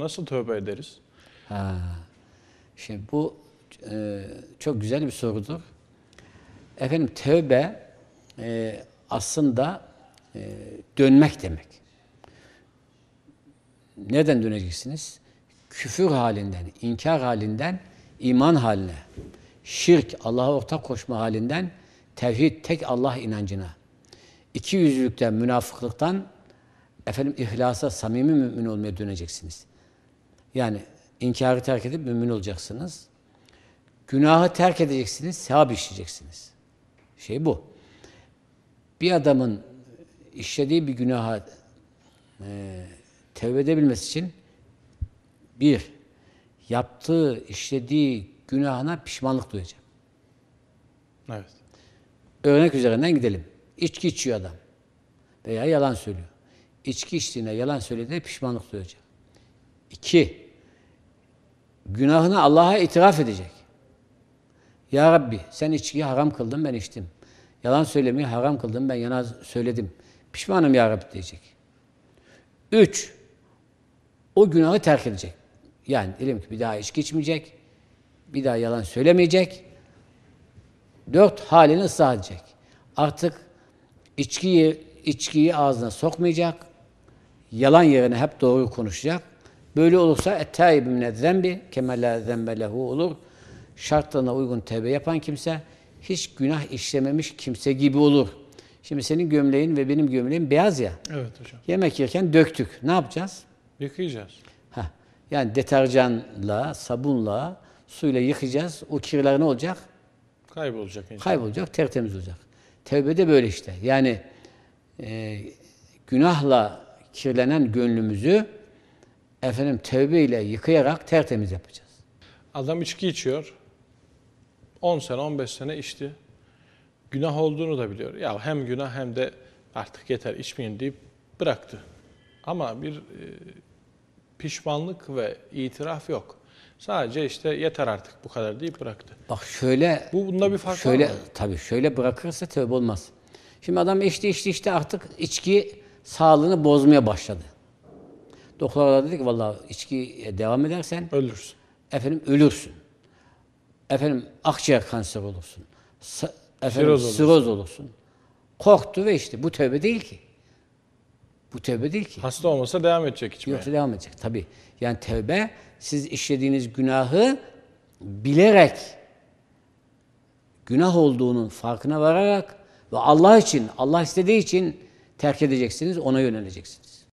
Nasıl tövbe ederiz? Ha. Şimdi bu e, çok güzel bir sorudur. Efendim tövbe e, aslında e, dönmek demek. Neden döneceksiniz? Küfür halinden, inkar halinden iman haline, şirk, Allah'a ortak koşma halinden tevhid, tek Allah inancına, iki yüzlülükten, münafıklıktan efendim ihlasa, samimi mümin olmaya döneceksiniz. Yani inkarı terk edip mümin olacaksınız. Günahı terk edeceksiniz, sevap işleyeceksiniz. Şey bu. Bir adamın işlediği bir günaha e, tevbe edebilmesi için bir, yaptığı, işlediği günahına pişmanlık duyacak. Evet. Örnek üzerinden gidelim. İçki içiyor adam veya yalan söylüyor. İçki içtiğine, yalan söylediğine pişmanlık duyacak. İki, günahını Allah'a itiraf edecek. Ya Rabbi sen içkiyi haram kıldın ben içtim. Yalan söylemeyi haram kıldım ben yalan söyledim. Pişmanım ya Rabbi diyecek. Üç, o günahı terk edecek. Yani diyelim ki bir daha içki içmeyecek, bir daha yalan söylemeyecek. Dört, halini ıslah edecek. Artık içkiyi, içkiyi ağzına sokmayacak, yalan yerine hep doğruyu konuşacak. Böyle olursa ettâib mine zembi kemellâ zembe lehu olur. Şartlarına uygun tevbe yapan kimse hiç günah işlememiş kimse gibi olur. Şimdi senin gömleğin ve benim gömleğim beyaz ya. Evet hocam. Yemek yerken döktük. Ne yapacağız? Yıkayacağız. Heh. Yani deterjanla, sabunla, suyla yıkayacağız. O kirler ne olacak? Kaybolacak inşallah. Kaybolacak, tertemiz olacak. Tevbe de böyle işte. Yani e, günahla kirlenen gönlümüzü efendim tevbe ile yıkayarak tertemiz yapacağız. Adam içki içiyor. 10 sene, 15 sene içti. Günah olduğunu da biliyor. Ya hem günah hem de artık yeter içmeyin deyip bıraktı. Ama bir e, pişmanlık ve itiraf yok. Sadece işte yeter artık bu kadar deyip bıraktı. Bak şöyle Bu bunda bir fark şöyle var mı? tabii şöyle bırakırsa tövbe olmaz. Şimdi adam içti içti içti artık içki sağlığını bozmaya başladı. Doktorlar dedi ki vallahi içki devam edersen Ölürsün. efendim ölürsün. Efendim akciğer kanseri olursun. Sa- efendim Siroz olursun. siroz olursun. Korktu ve işte bu tövbe değil ki. Bu tövbe değil ki. Hasta olmasa devam edecek içmeye. Yoksa devam edecek tabii. Yani tevbe siz işlediğiniz günahı bilerek günah olduğunun farkına vararak ve Allah için, Allah istediği için terk edeceksiniz, ona yöneleceksiniz.